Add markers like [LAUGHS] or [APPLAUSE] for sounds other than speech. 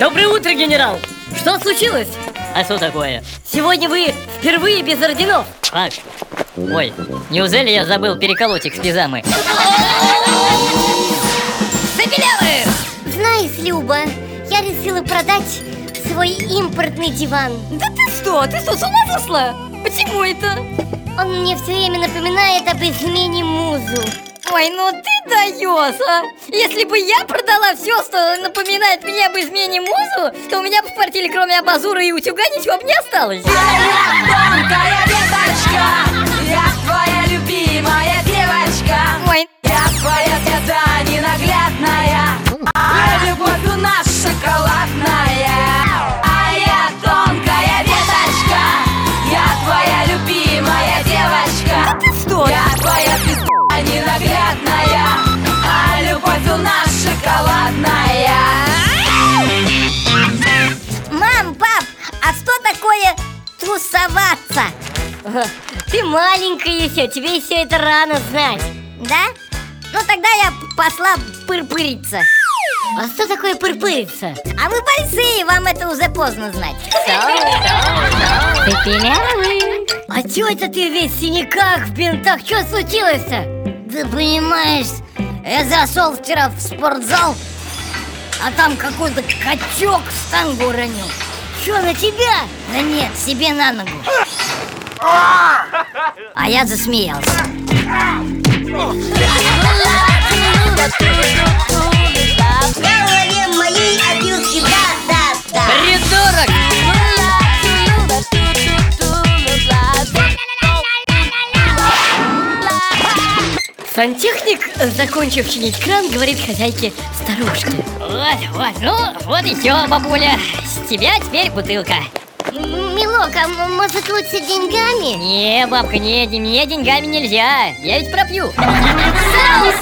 ординал! Что случилось? А что такое? Сегодня вы впервые без орденов! А, ой, неужели я забыл переколоть их с пижамы? Забелявых! Знаешь, Люба, я решила продать свой импортный диван. Да ты что? Ты что, с ума сошла? Почему это? Он мне все время напоминает об измене музу. Ой, ну ты даешь, а! Если бы я продала все, что напоминает мне об измене музу, то у меня бы в квартире кроме абажура и утюга ничего бы не осталось. Тусоваться? Ага, [LAUGHS] Ты маленькая еще, тебе все это рано знать. Да? Ну тогда я пошла пырпыриться. А что такое пырпыриться? А вы большие, вам это уже поздно знать. Пепелявый. А чё это ты весь в синяках, в бинтах? Что случилось-то? Ты понимаешь, я зашел вчера в спортзал, а там какой-то качок штангу уронил. Что, на тебя? Да нет, себе на ногу. А я засмеялся. Придурок! Сантехник, закончив чинить кран, говорит хозяйке старушке Вот, вот, ну, вот и все, бабуля Тебя теперь бутылка Милок, а может лучше деньгами? Не, бабка, не, мне деньгами нельзя. Я ведь пропью. Соус,